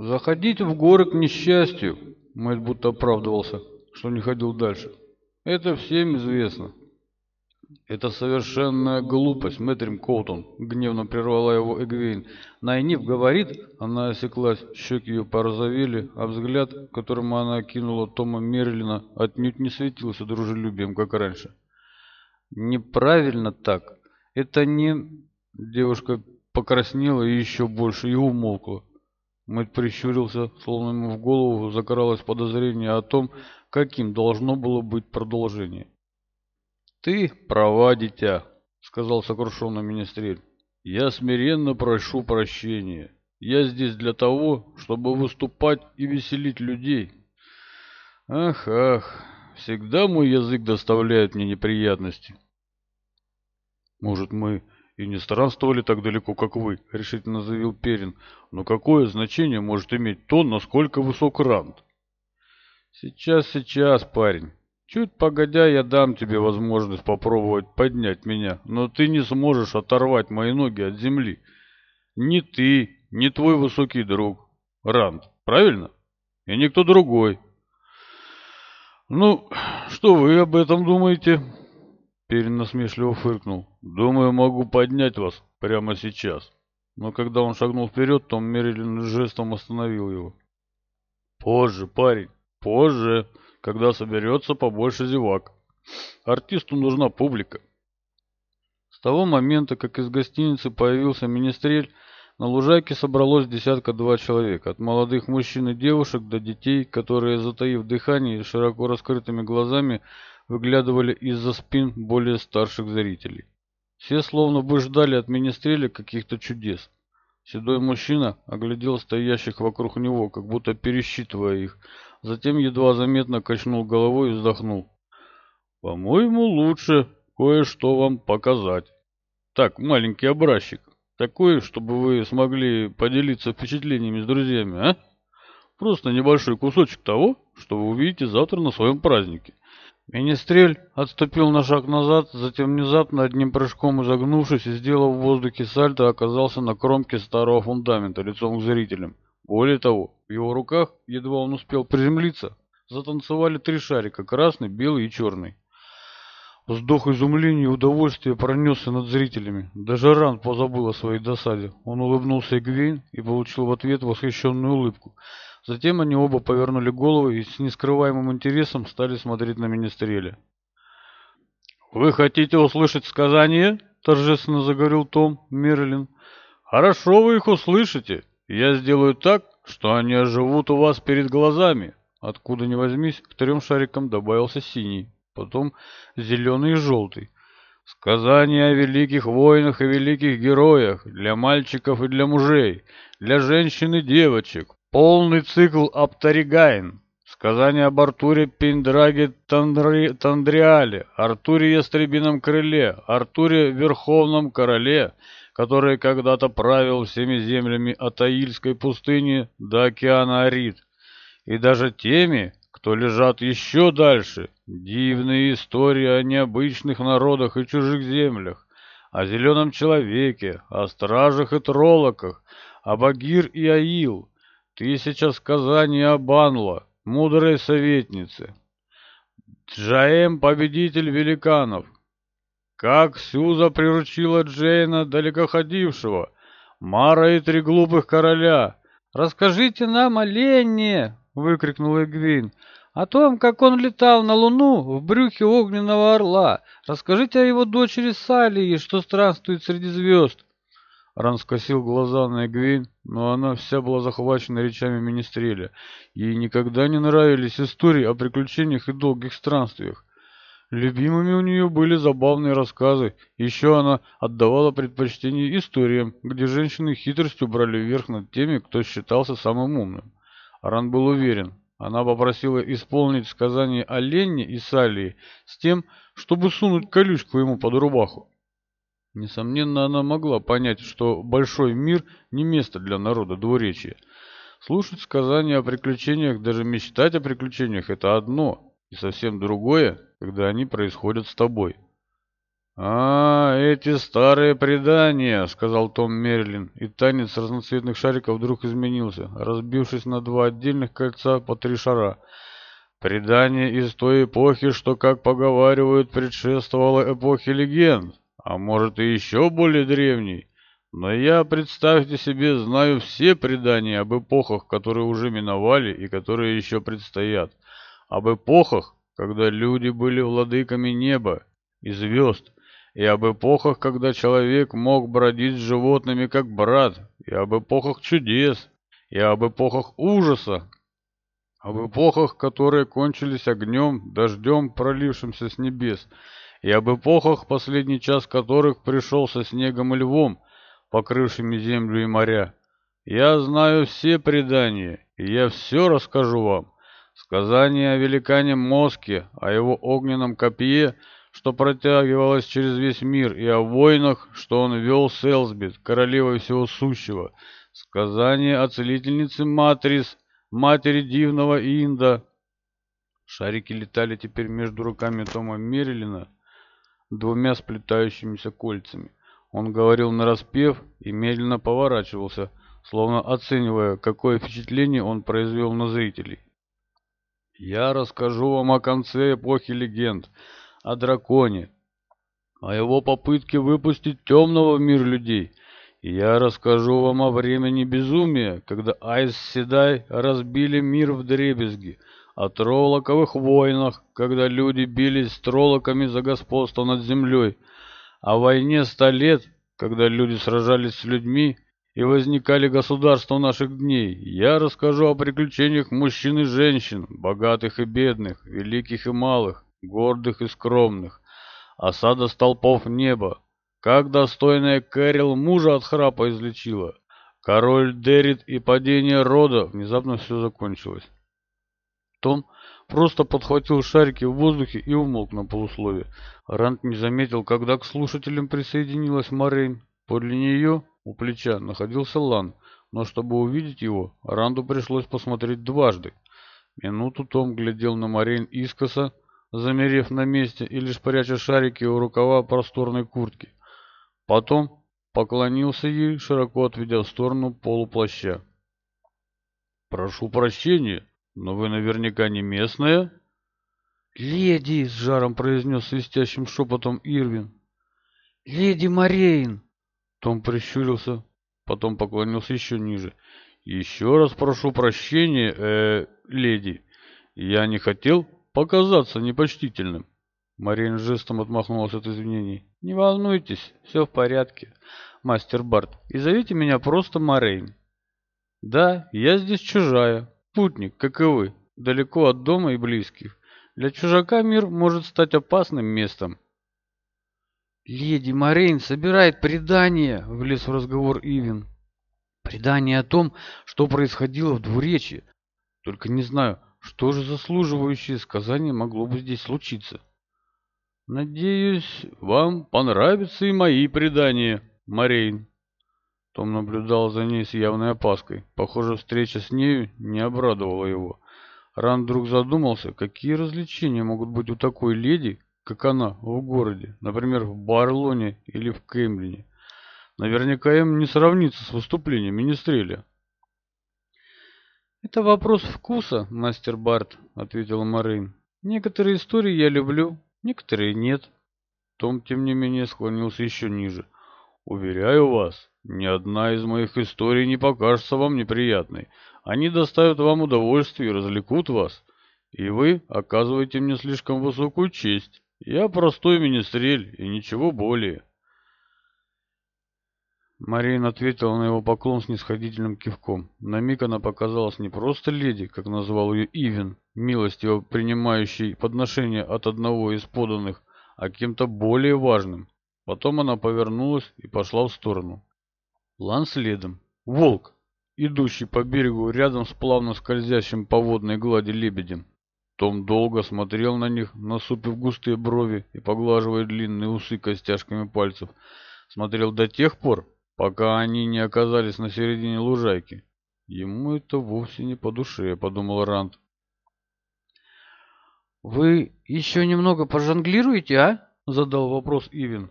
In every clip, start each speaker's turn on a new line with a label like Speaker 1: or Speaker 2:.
Speaker 1: «Заходите в горы к несчастью», — Мэтт будто оправдывался, что не ходил дальше. «Это всем известно». «Это совершенная глупость, Мэтрим Коутон», — гневно прервала его Эгвейн. «Найниф говорит...» — она осеклась, щеки ее порозовели, а взгляд, которым она окинула Тома Мерлина, отнюдь не светился дружелюбием, как раньше. «Неправильно так. Это не...» Девушка покраснела еще больше и умолкла. Мэтт прищурился, словно ему в голову закралось подозрение о том, каким должно было быть продолжение. «Ты права, дитя», — сказал сокрушенный министрель. «Я смиренно прошу прощения. Я здесь для того, чтобы выступать и веселить людей». «Ах, ах, всегда мой язык доставляет мне неприятности». «Может, мы и не странствовали так далеко, как вы», — решительно заявил Перин. «Но какое значение может иметь то, насколько высок Ранд? «Сейчас, сейчас, парень. Чуть погодя, я дам тебе возможность попробовать поднять меня, но ты не сможешь оторвать мои ноги от земли. Ни ты, ни твой высокий друг, Ранд, правильно? И никто другой». «Ну, что вы об этом думаете?» Перин насмешливо фыркнул. «Думаю, могу поднять вас прямо сейчас». Но когда он шагнул вперед, Том Мерилин жестом остановил его. «Позже, парень, позже, когда соберется побольше зевак. Артисту нужна публика». С того момента, как из гостиницы появился министрель, на лужайке собралось десятка-два человека, от молодых мужчин и девушек до детей, которые, затаив дыхание и широко раскрытыми глазами, выглядывали из-за спин более старших зрителей. Все словно бы ждали от министреля каких-то чудес. Седой мужчина оглядел стоящих вокруг него, как будто пересчитывая их. Затем едва заметно качнул головой и вздохнул. «По-моему, лучше кое-что вам показать. Так, маленький образчик, такой, чтобы вы смогли поделиться впечатлениями с друзьями, а? Просто небольшой кусочек того, что вы увидите завтра на своем празднике». Министрель отступил на шаг назад, затем внезапно одним прыжком изогнувшись и сделав в воздухе сальто, оказался на кромке старого фундамента лицом к зрителям. Более того, в его руках, едва он успел приземлиться, затанцевали три шарика – красный, белый и черный. Вздох изумления и удовольствия пронесся над зрителями. Даже Ран позабыл о своей досаде. Он улыбнулся Эгвейн и получил в ответ восхищенную улыбку – Затем они оба повернули голову и с нескрываемым интересом стали смотреть на министреля. «Вы хотите услышать сказание?» — торжественно заговорил Том Мерлин. «Хорошо вы их услышите. Я сделаю так, что они оживут у вас перед глазами». Откуда ни возьмись, к трем шарикам добавился синий, потом зеленый и желтый. Сказание о великих войнах и великих героях для мальчиков и для мужей, для женщин и девочек, полный цикл Апторигаин. Сказание об Артуре Пендраге Тандри... Тандриале, Артуре Ястребином Крыле, Артуре Верховном Короле, который когда-то правил всеми землями от Аильской пустыни до океана Арид, и даже теми, кто лежат еще дальше, дивные истории о необычных народах и чужих землях, о зеленом человеке, о стражах и троллоках, о Багир и Аил, Тысяча сказаний в Казани мудрой советницы. Джаэм — победитель великанов. Как Сюза приручила Джейна, далекоходившего, Мара и три глупых короля. «Расскажите нам о Ленне!» — выкрикнул Эгвин. «О том, как он летал на Луну в брюхе огненного орла. Расскажите о его дочери Салии, что странствует среди звезд. Раскосил глаза на Эгвин, но она вся была захвачена речами министреля. Ей никогда не нравились истории о приключениях и долгих странствиях. Любимыми у нее были забавные рассказы. Еще она отдавала предпочтение историям, где женщины хитростью брали верх над теми, кто считался самым умным. Аран был уверен. Она попросила исполнить сказание о Ленне и Салии с тем, чтобы сунуть колючку ему под рубаху. Несомненно, она могла понять, что большой мир не место для народа двуречья. Слушать сказания о приключениях, даже мечтать о приключениях – это одно, и совсем другое, когда они происходят с тобой. «А, эти старые предания!» – сказал Том Мерлин, и танец разноцветных шариков вдруг изменился, разбившись на два отдельных кольца по три шара – Предание из той эпохи, что, как поговаривают, предшествовало эпохе легенд а может и еще более древний. Но я, представьте себе, знаю все предания об эпохах, которые уже миновали и которые еще предстоят. Об эпохах, когда люди были владыками неба и звезд, и об эпохах, когда человек мог бродить с животными как брат, и об эпохах чудес, и об эпохах ужаса, об эпохах, которые кончились огнем, дождем, пролившимся с небес, я об эпохах, последний час которых пришел со снегом и львом, покрывшими землю и моря. Я знаю все предания, и я все расскажу вам. Сказание о великане Моске, о его огненном копье, что протягивалось через весь мир, и о войнах, что он вел с Элсбит, королевой всего сущего. Сказание о целительнице Матрис, матери дивного Инда. Шарики летали теперь между руками Тома Мерилина, двумя сплетающимися кольцами. Он говорил нараспев и медленно поворачивался, словно оценивая, какое впечатление он произвел на зрителей. «Я расскажу вам о конце эпохи легенд, о драконе, о его попытке выпустить темного в мир людей». Я расскажу вам о времени безумия, когда Айс Седай разбили мир в дребезги, о тролоковых войнах, когда люди бились с троллоками за господство над землей, о войне ста лет, когда люди сражались с людьми и возникали государства наших дней. Я расскажу о приключениях мужчин и женщин, богатых и бедных, великих и малых, гордых и скромных, осада столпов неба, как достойная Кэрил мужа от храпа излечила. Король Дарит и падение рода внезапно все закончилось. Том просто подхватил шарики в воздухе и умолк на полуслове. Ранд не заметил, когда к слушателям присоединилась Морейн. Подле нее у плеча находился Лан, но чтобы увидеть его, Ранду пришлось посмотреть дважды. Минуту Том глядел на Морейн искоса, замерев на месте и лишь пряча шарики в рукава просторной куртки. Потом поклонился ей, широко отведя в сторону полуплаща. «Прошу прощения!» Но вы наверняка не местная?
Speaker 2: Леди, с жаром произнес свистящим шепотом Ирвин. Леди Марейн!
Speaker 1: Том прищурился, потом поклонился еще ниже. Еще раз прошу прощения, э, леди. Я не хотел показаться непочтительным. Марин жестом отмахнулась от извинений. «Не волнуйтесь, все в порядке, мастер Барт, и зовите меня просто Морейн». «Да, я здесь чужая, Путник, каковы, далеко от дома и близких, для чужака мир может стать опасным местом.
Speaker 2: «Леди Морейн собирает предания — влез в разговор Ивин. Предания о том, что происходило в двуречи. Только не знаю, что же заслуживающее сказание могло бы здесь случиться».
Speaker 1: «Надеюсь, вам понравятся и мои предания, Морейн», том наблюдал за ней с явной опаской. Похоже, встреча с нею не обрадовала его. Ран вдруг задумался, какие развлечения могут быть у такой леди, как она, в городе, например, в Барлоне или в Кемлине. Наверняка им не сравнится с выступлением Министреля.
Speaker 2: «Это вопрос вкуса, мастер Барт», — ответила Марин. «Некоторые истории я люблю, некоторые нет».
Speaker 1: Том, тем не менее, склонился еще ниже — Уверяю вас, ни одна из моих историй не покажется вам неприятной. Они доставят вам удовольствие и развлекут вас. И вы оказываете мне слишком высокую честь. Я простой министрель и ничего более. Марина ответила на его поклон с нисходительным кивком. На миг она показалась не просто леди, как назвал ее Ивен, милостиво принимающей подношение от одного из поданных, а кем-то более важным. Потом она повернулась и пошла в сторону. Лан следом. Волк, идущий по берегу рядом с плавно скользящим по водной глади лебедем. Том долго смотрел на них, насупив густые брови и поглаживая длинные усы костяшками пальцев. Смотрел до тех пор, пока они не оказались на середине лужайки. Ему это вовсе не по душе, подумал Ранд.
Speaker 2: «Вы еще немного пожонглируете, а?»
Speaker 1: — задал вопрос Ивин.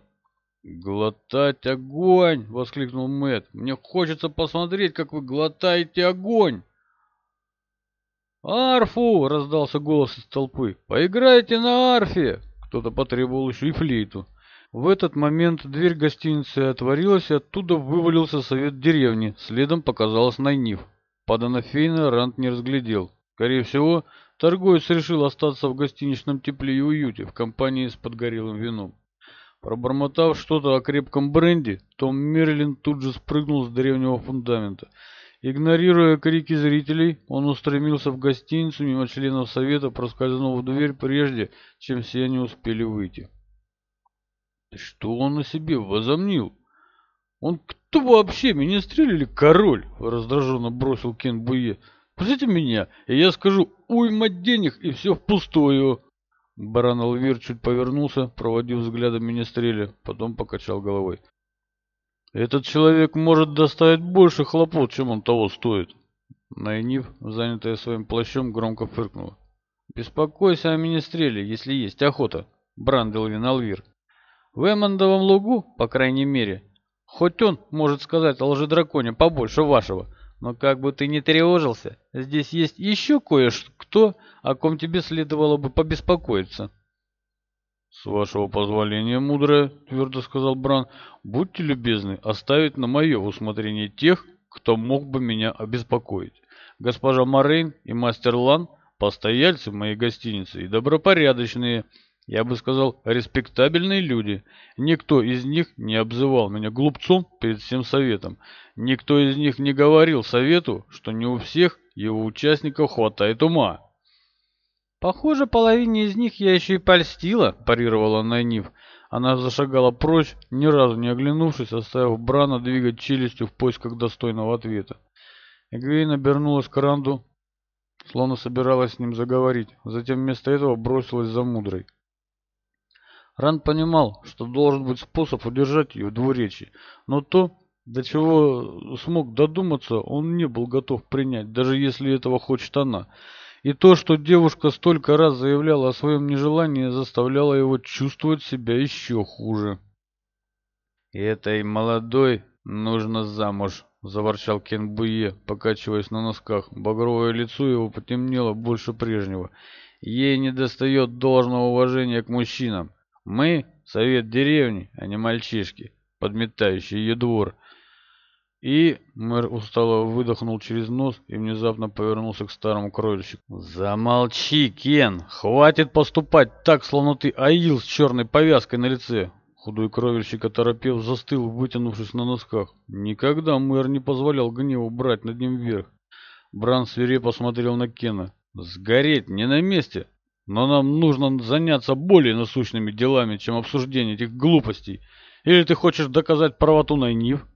Speaker 1: «Глотать огонь!» — воскликнул Мэтт. «Мне хочется посмотреть, как вы глотаете огонь!» «Арфу!» — раздался голос из толпы. «Поиграйте на арфе!» Кто-то потребовал еще и флейту. В этот момент дверь гостиницы отворилась, и оттуда вывалился совет деревни. Следом показалась Найниф. Паданофейна Рант не разглядел. Скорее всего, торговец решил остаться в гостиничном тепле и уюте в компании с подгорелым вином. Пробормотав что-то о крепком бренде, Том Мерлин тут же спрыгнул с древнего фундамента. Игнорируя крики зрителей, он устремился в гостиницу мимо членов совета, проскользнув в дверь прежде, чем все они успели выйти. Что он о себе возомнил? Он кто вообще, министрель или король? Раздраженно бросил Кен Буе. Пустите меня, и я скажу уйма денег и все впустую. Баран Алвир чуть повернулся, проводив взглядом министреля, потом покачал головой. «Этот человек может доставить больше хлопот, чем он того стоит!» Найнив, занятая своим плащом, громко фыркнула. «Беспокойся о министреле, если есть охота, Бранделвин Алвир. В Эммондовом лугу, по крайней мере, хоть он может сказать о лжедраконе побольше вашего, но как бы ты ни тревожился, здесь есть еще кое-кто, о ком тебе следовало бы побеспокоиться». «С вашего позволения, мудрая», — твердо сказал Бран, — «будьте любезны оставить на мое усмотрение тех, кто мог бы меня обеспокоить. Госпожа Морейн и мастер Лан — постояльцы моей гостиницы и добропорядочные, я бы сказал, респектабельные люди. Никто из них не обзывал меня глупцом перед всем советом. Никто из них не говорил совету, что не у всех его участников хватает ума. «Похоже, половине из них я еще и польстила», – парировала Найниф. Она зашагала прочь, ни разу не оглянувшись, оставив Брана двигать челюстью в поисках достойного ответа. Эгвейн обернулась к Ранду, словно собиралась с ним заговорить, затем вместо этого бросилась за мудрой. Ран понимал, что должен быть способ удержать ее двуречие, но то, до чего смог додуматься, он не был готов принять, даже если этого хочет она. И то, что девушка столько раз заявляла о своем нежелании, заставляло его чувствовать себя еще хуже. «Этой молодой нужно замуж», — заворчал Кен Кенбуе, покачиваясь на носках. Багровое лицо его потемнело больше прежнего. «Ей недостает должного уважения к мужчинам». Мы — совет деревни, а не мальчишки, подметающие ее двор. И мэр устало выдохнул через нос и внезапно повернулся к старому крольщику. «Замолчи, Кен! Хватит поступать так, словно ты аил с черной повязкой на лице!» Худой кровельщик, оторопев, застыл, вытянувшись на носках. Никогда мэр не позволял гневу брать над ним вверх. Бран свирепо посмотрел на Кена. «Сгореть не на месте! Но нам нужно заняться более насущными делами, чем обсуждение этих глупостей. Или ты хочешь доказать правоту Найнив?»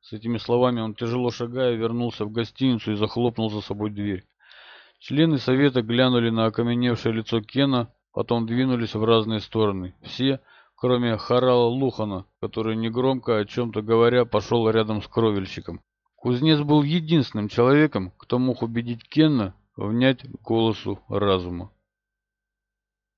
Speaker 1: С этими словами он, тяжело шагая, вернулся в гостиницу и захлопнул за собой дверь. Члены совета глянули на окаменевшее лицо Кена, потом двинулись в разные стороны. Все, кроме Харала Лухана, который негромко о чем-то говоря пошел рядом с кровельщиком. Кузнец был единственным человеком, кто мог убедить Кена внять голосу разума.